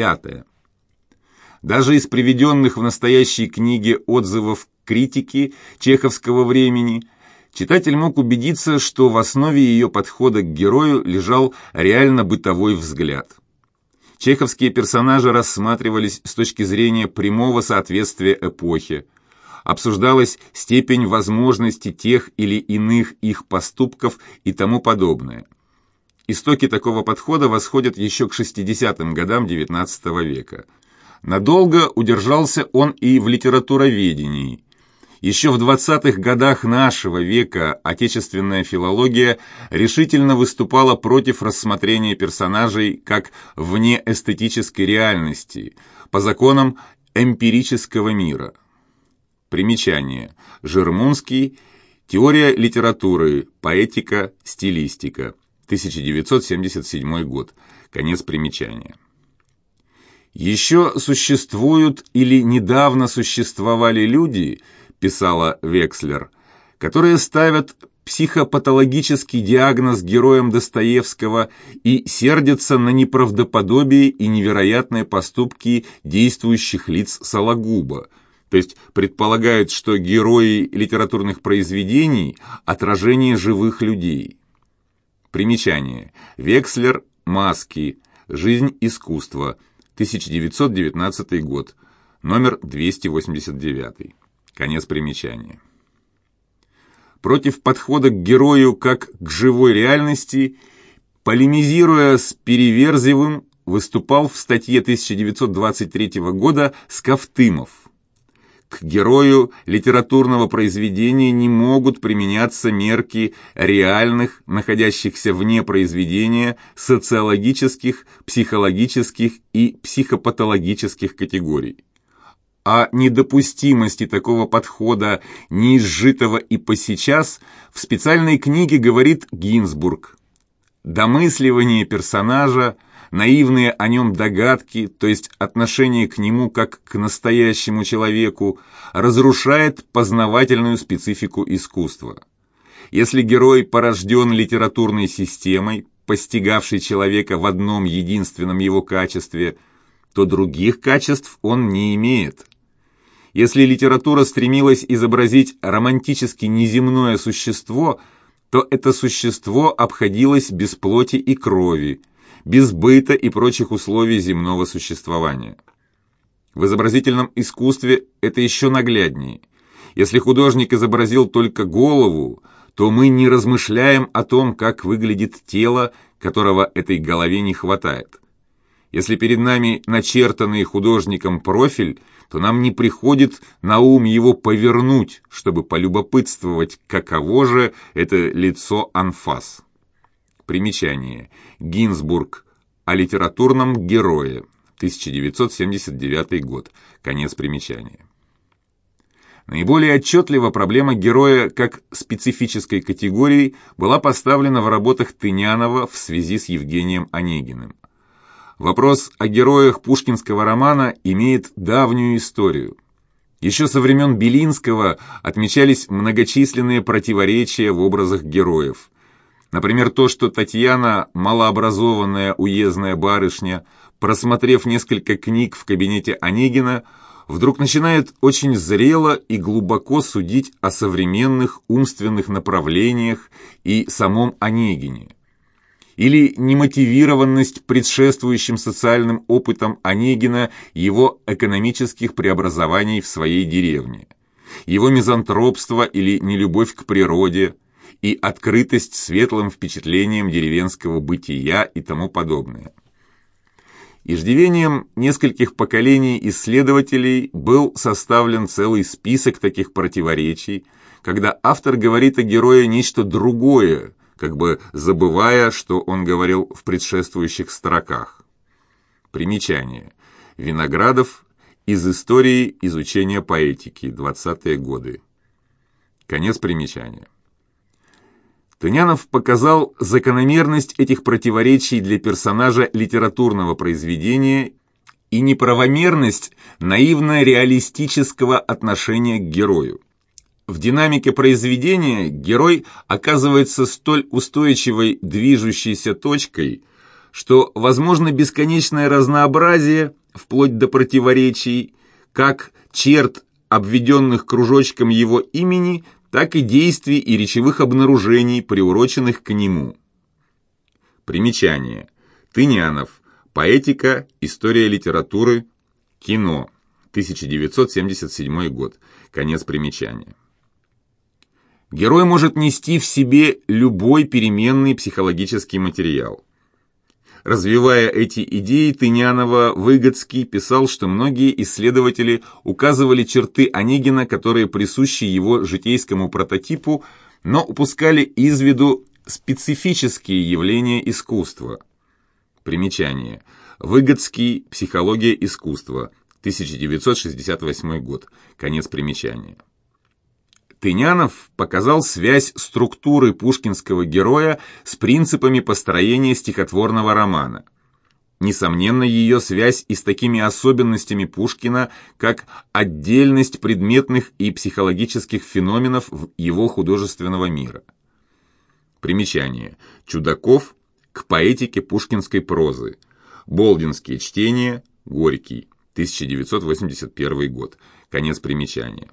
Пятое. Даже из приведенных в настоящей книге отзывов критики чеховского времени читатель мог убедиться, что в основе ее подхода к герою лежал реально бытовой взгляд. Чеховские персонажи рассматривались с точки зрения прямого соответствия эпохе. Обсуждалась степень возможности тех или иных их поступков и тому подобное. Истоки такого подхода восходят еще к 60-м годам XIX века. Надолго удержался он и в литературоведении – еще в 20-х годах нашего века отечественная филология решительно выступала против рассмотрения персонажей как вне эстетической реальности, по законам эмпирического мира. Примечание. Жермунский. Теория литературы. Поэтика. Стилистика. 1977 год. Конец примечания. Еще существуют или недавно существовали люди – писала Векслер, которые ставят психопатологический диагноз героям Достоевского и сердятся на неправдоподобие и невероятные поступки действующих лиц Сологуба, то есть предполагают, что герои литературных произведений – отражение живых людей. Примечание. Векслер, Маски, Жизнь искусства, 1919 год, номер 289. Конец примечания. Против подхода к герою как к живой реальности, полемизируя с Переверзевым, выступал в статье 1923 года Скафтымов. К герою литературного произведения не могут применяться мерки реальных, находящихся вне произведения, социологических, психологических и психопатологических категорий о недопустимости такого подхода, неизжитого и по сейчас, в специальной книге говорит Гинзбург. Домысливание персонажа, наивные о нем догадки, то есть отношение к нему как к настоящему человеку, разрушает познавательную специфику искусства. Если герой порожден литературной системой, постигавшей человека в одном единственном его качестве, то других качеств он не имеет. Если литература стремилась изобразить романтически неземное существо, то это существо обходилось без плоти и крови, без быта и прочих условий земного существования. В изобразительном искусстве это еще нагляднее. Если художник изобразил только голову, то мы не размышляем о том, как выглядит тело, которого этой голове не хватает. Если перед нами начертанный художником профиль, то нам не приходит на ум его повернуть, чтобы полюбопытствовать, каково же это лицо анфас. Примечание. Гинзбург. О литературном герое. 1979 год. Конец примечания. Наиболее отчетливо проблема героя как специфической категории была поставлена в работах Тынянова в связи с Евгением Онегиным. Вопрос о героях пушкинского романа имеет давнюю историю. Еще со времен Белинского отмечались многочисленные противоречия в образах героев. Например, то, что Татьяна, малообразованная уездная барышня, просмотрев несколько книг в кабинете Онегина, вдруг начинает очень зрело и глубоко судить о современных умственных направлениях и самом Онегине. Или немотивированность предшествующим социальным опытом Онегина его экономических преобразований в своей деревне, его мизантропство или нелюбовь к природе и открытость светлым впечатлением деревенского бытия и тому подобное. Иждивением нескольких поколений исследователей был составлен целый список таких противоречий, когда автор говорит о герое нечто другое, как бы забывая, что он говорил в предшествующих строках. Примечание. Виноградов из истории изучения поэтики, 20-е годы. Конец примечания. Тынянов показал закономерность этих противоречий для персонажа литературного произведения и неправомерность наивно-реалистического отношения к герою. В динамике произведения герой оказывается столь устойчивой движущейся точкой, что возможно бесконечное разнообразие, вплоть до противоречий, как черт, обведенных кружочком его имени, так и действий и речевых обнаружений, приуроченных к нему. Примечание. Тынянов. Поэтика, история литературы, кино. 1977 год. Конец примечания. Герой может нести в себе любой переменный психологический материал. Развивая эти идеи, Тынянова-Выгодский писал, что многие исследователи указывали черты Онегина, которые присущи его житейскому прототипу, но упускали из виду специфические явления искусства. Примечание. Выгодский. Психология искусства. 1968 год. Конец примечания. Тынянов показал связь структуры пушкинского героя с принципами построения стихотворного романа. Несомненно, ее связь и с такими особенностями Пушкина, как отдельность предметных и психологических феноменов его художественного мира. Примечание. Чудаков к поэтике пушкинской прозы. Болдинские чтения. Горький. 1981 год. Конец примечания.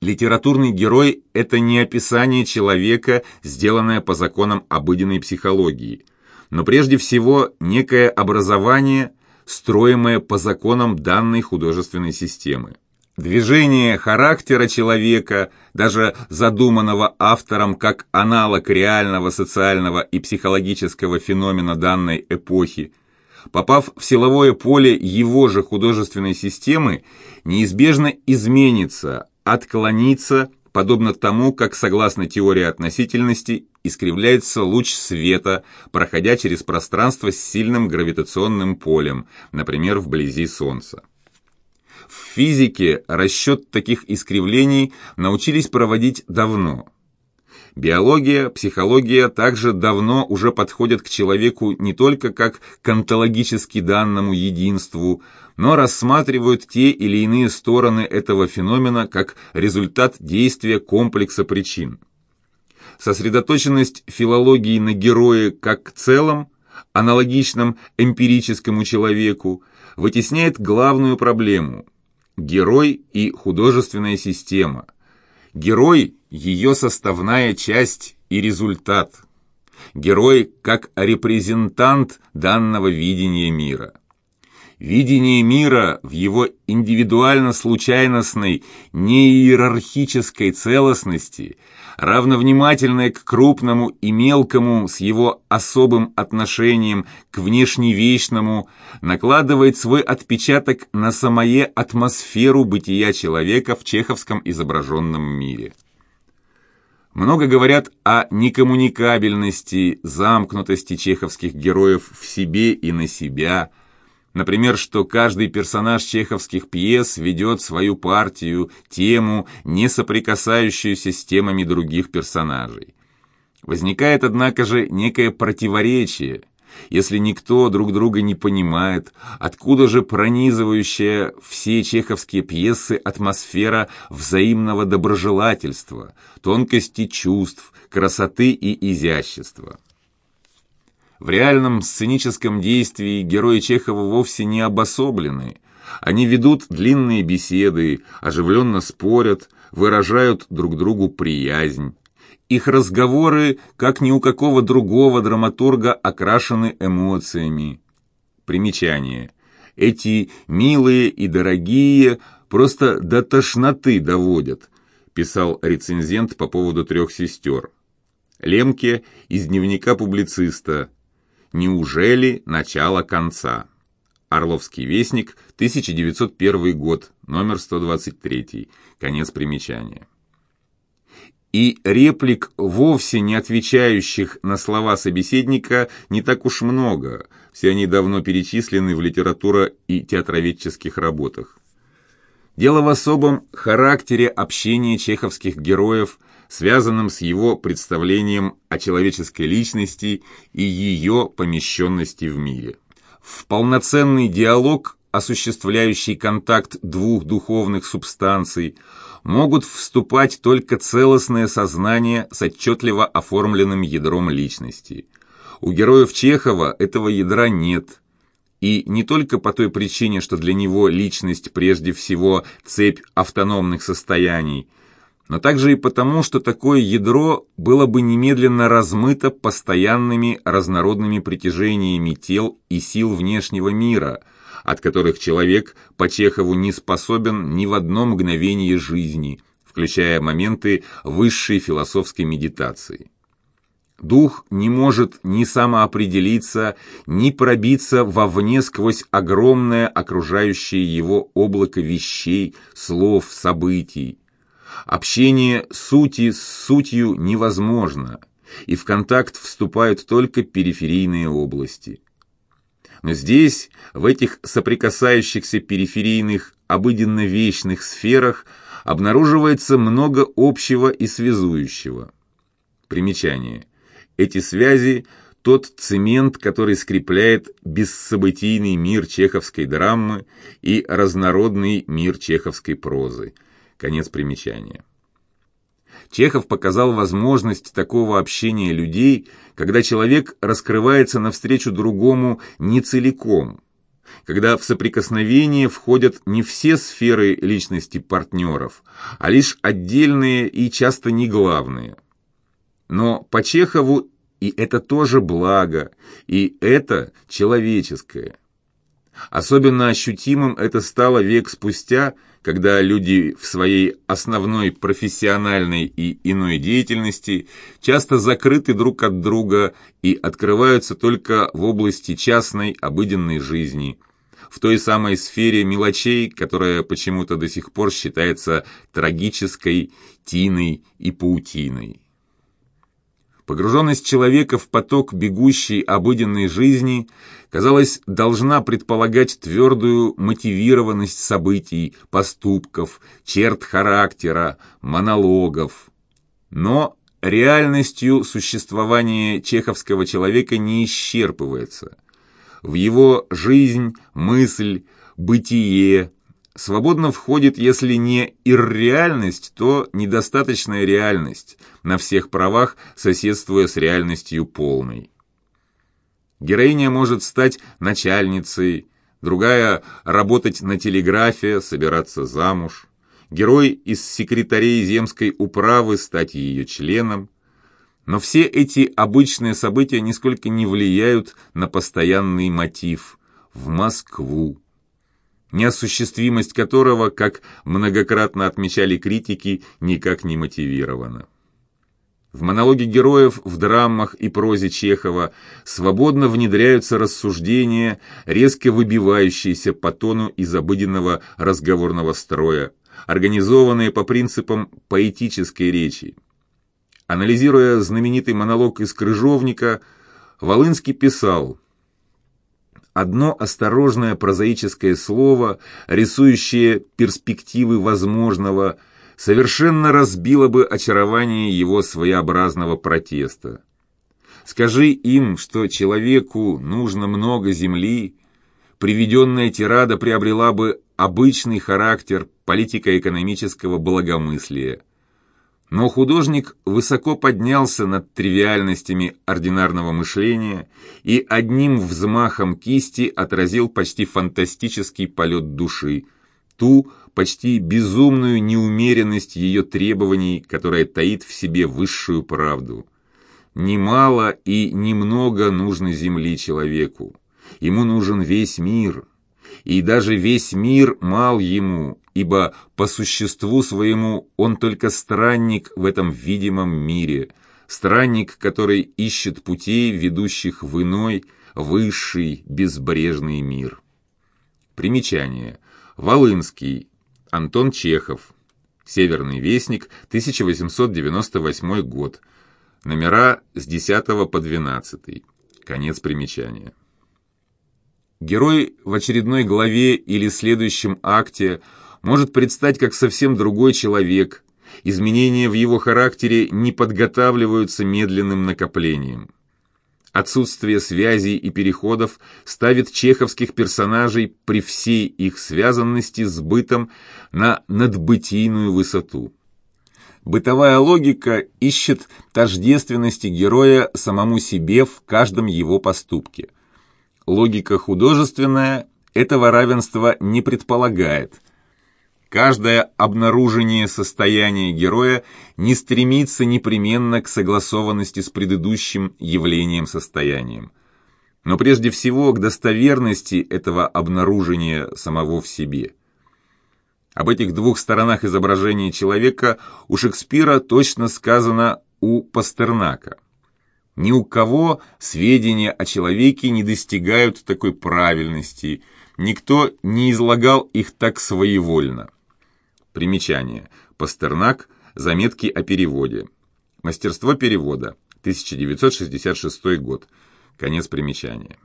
Литературный герой – это не описание человека, сделанное по законам обыденной психологии, но прежде всего некое образование, строимое по законам данной художественной системы. Движение характера человека, даже задуманного автором как аналог реального социального и психологического феномена данной эпохи, попав в силовое поле его же художественной системы, неизбежно изменится, отклониться, подобно тому, как, согласно теории относительности, искривляется луч света, проходя через пространство с сильным гравитационным полем, например, вблизи Солнца. В физике расчет таких искривлений научились проводить давно. Биология, психология также давно уже подходят к человеку не только как к онтологически данному единству, но рассматривают те или иные стороны этого феномена как результат действия комплекса причин. Сосредоточенность филологии на герое как целом, аналогичном эмпирическому человеку, вытесняет главную проблему – герой и художественная система. Герой – ее составная часть и результат. Герой как репрезентант данного видения мира – Видение мира в его индивидуально-случайностной, неиерархической целостности, равновнимательное к крупному и мелкому с его особым отношением к внешневечному, накладывает свой отпечаток на самое атмосферу бытия человека в чеховском изображенном мире. Много говорят о некоммуникабельности, замкнутости чеховских героев в себе и на себя – Например, что каждый персонаж чеховских пьес ведет свою партию, тему, не соприкасающуюся с темами других персонажей. Возникает, однако же, некое противоречие. Если никто друг друга не понимает, откуда же пронизывающая все чеховские пьесы атмосфера взаимного доброжелательства, тонкости чувств, красоты и изящества? В реальном сценическом действии герои Чехова вовсе не обособлены. Они ведут длинные беседы, оживленно спорят, выражают друг другу приязнь. Их разговоры, как ни у какого другого драматурга, окрашены эмоциями. Примечание. Эти милые и дорогие просто до тошноты доводят, писал рецензент по поводу трех сестер. Лемке из дневника публициста Неужели начало конца? Орловский вестник, 1901 год, номер 123, конец примечания. И реплик, вовсе не отвечающих на слова собеседника, не так уж много, все они давно перечислены в литература- и театроведческих работах. Дело в особом характере общения чеховских героев связанным с его представлением о человеческой личности и ее помещенности в мире. В полноценный диалог, осуществляющий контакт двух духовных субстанций, могут вступать только целостное сознание с отчетливо оформленным ядром личности. У героев Чехова этого ядра нет. И не только по той причине, что для него личность прежде всего цепь автономных состояний, но также и потому, что такое ядро было бы немедленно размыто постоянными разнородными притяжениями тел и сил внешнего мира, от которых человек по Чехову не способен ни в одно мгновение жизни, включая моменты высшей философской медитации. Дух не может ни самоопределиться, ни пробиться вовне сквозь огромное окружающее его облако вещей, слов, событий. Общение сути с сутью невозможно, и в контакт вступают только периферийные области. Но здесь, в этих соприкасающихся периферийных, обыденно-вечных сферах, обнаруживается много общего и связующего. Примечание – эти связи – тот цемент, который скрепляет бессобытийный мир чеховской драмы и разнородный мир чеховской прозы. Конец примечания. Чехов показал возможность такого общения людей, когда человек раскрывается навстречу другому не целиком, когда в соприкосновение входят не все сферы личности партнеров, а лишь отдельные и часто не главные – но по Чехову и это тоже благо, и это человеческое. Особенно ощутимым это стало век спустя, когда люди в своей основной профессиональной и иной деятельности часто закрыты друг от друга и открываются только в области частной обыденной жизни, в той самой сфере мелочей, которая почему-то до сих пор считается трагической, тиной и паутиной. Погруженность человека в поток бегущей обыденной жизни, казалось, должна предполагать твердую мотивированность событий, поступков, черт характера, монологов. Но реальностью существование чеховского человека не исчерпывается. В его жизнь, мысль, бытие, свободно входит, если не ирреальность, то недостаточная реальность, на всех правах соседствуя с реальностью полной. Героиня может стать начальницей, другая – работать на телеграфе, собираться замуж. Герой из секретарей земской управы стать ее членом. Но все эти обычные события нисколько не влияют на постоянный мотив – в Москву неосуществимость которого, как многократно отмечали критики, никак не мотивирована. В монологе героев, в драмах и прозе Чехова свободно внедряются рассуждения, резко выбивающиеся по тону из обыденного разговорного строя, организованные по принципам поэтической речи. Анализируя знаменитый монолог из «Крыжовника», Волынский писал – Одно осторожное прозаическое слово, рисующее перспективы возможного, совершенно разбило бы очарование его своеобразного протеста. Скажи им, что человеку нужно много земли, приведенная тирада приобрела бы обычный характер политико-экономического благомыслия. Но художник высоко поднялся над тривиальностями ординарного мышления и одним взмахом кисти отразил почти фантастический полет души, ту почти безумную неумеренность ее требований, которая таит в себе высшую правду. Немало и немного нужно земли человеку. Ему нужен весь мир, и даже весь мир мал ему, ибо по существу своему он только странник в этом видимом мире, странник, который ищет путей, ведущих в иной, высший, безбрежный мир. Примечание. Волынский. Антон Чехов. Северный вестник, 1898 год. Номера с 10 по 12. Конец примечания. Герой в очередной главе или следующем акте – может предстать как совсем другой человек. Изменения в его характере не подготавливаются медленным накоплением. Отсутствие связей и переходов ставит чеховских персонажей при всей их связанности с бытом на надбытийную высоту. Бытовая логика ищет тождественности героя самому себе в каждом его поступке. Логика художественная этого равенства не предполагает. Каждое обнаружение состояния героя не стремится непременно к согласованности с предыдущим явлением-состоянием, но прежде всего к достоверности этого обнаружения самого в себе – об этих двух сторонах изображения человека у Шекспира точно сказано у Пастернака. Ни у кого сведения о человеке не достигают такой правильности, никто не излагал их так своевольно. Примечание. Пастернак. Заметки о переводе. Мастерство перевода. 1966 год. Конец примечания.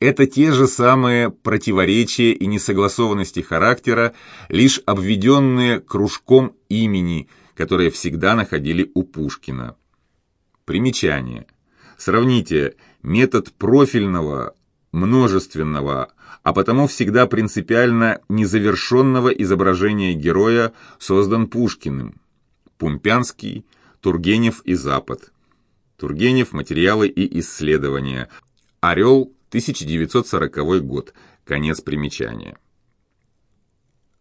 Это те же самые противоречия и несогласованности характера, лишь обведенные кружком имени, которые всегда находили у Пушкина. Примечание. Сравните метод профильного, множественного, а потому всегда принципиально незавершенного изображения героя создан Пушкиным. Пумпянский, Тургенев и Запад. Тургенев. Материалы и исследования. Орел. 1940 год. Конец примечания.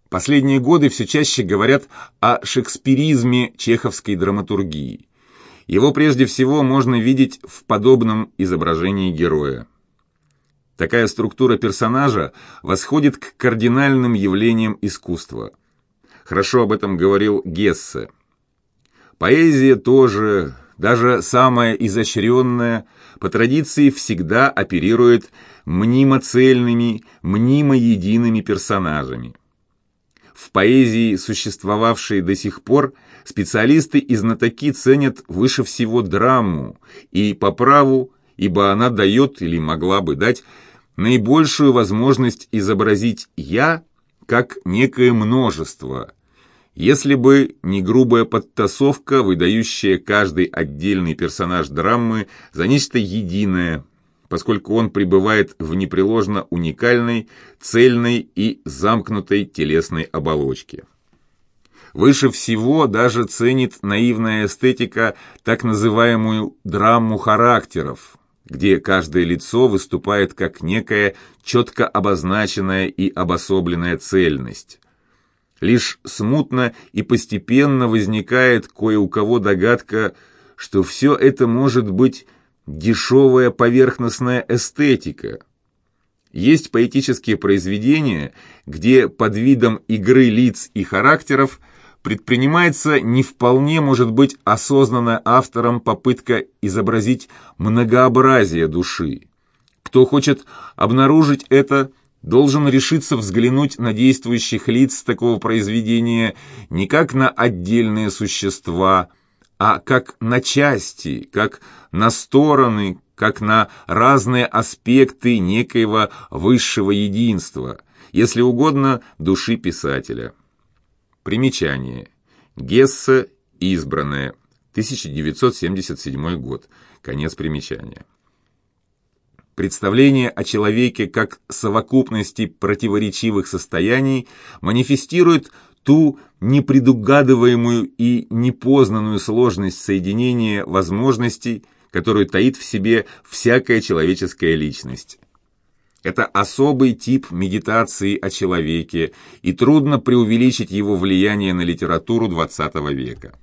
Последние годы все чаще говорят о шекспиризме чеховской драматургии. Его прежде всего можно видеть в подобном изображении героя. Такая структура персонажа восходит к кардинальным явлениям искусства. Хорошо об этом говорил Гессе. Поэзия тоже даже самая изощренная, по традиции всегда оперирует мнимо-цельными, мнимо-едиными персонажами. В поэзии, существовавшей до сих пор, специалисты и знатоки ценят выше всего драму, и по праву, ибо она дает или могла бы дать наибольшую возможность изобразить «я» как некое множество – если бы не грубая подтасовка, выдающая каждый отдельный персонаж драмы за нечто единое, поскольку он пребывает в непреложно уникальной, цельной и замкнутой телесной оболочке. Выше всего даже ценит наивная эстетика так называемую драму характеров, где каждое лицо выступает как некая четко обозначенная и обособленная цельность. Лишь смутно и постепенно возникает кое у кого догадка, что все это может быть дешевая поверхностная эстетика. Есть поэтические произведения, где под видом игры лиц и характеров предпринимается не вполне, может быть, осознанно автором попытка изобразить многообразие души. Кто хочет обнаружить это – должен решиться взглянуть на действующих лиц такого произведения не как на отдельные существа, а как на части, как на стороны, как на разные аспекты некоего высшего единства, если угодно, души писателя. Примечание. Гессе «Избранное», 1977 год. Конец примечания. Представление о человеке как совокупности противоречивых состояний манифестирует ту непредугадываемую и непознанную сложность соединения возможностей, которую таит в себе всякая человеческая личность. Это особый тип медитации о человеке, и трудно преувеличить его влияние на литературу XX века.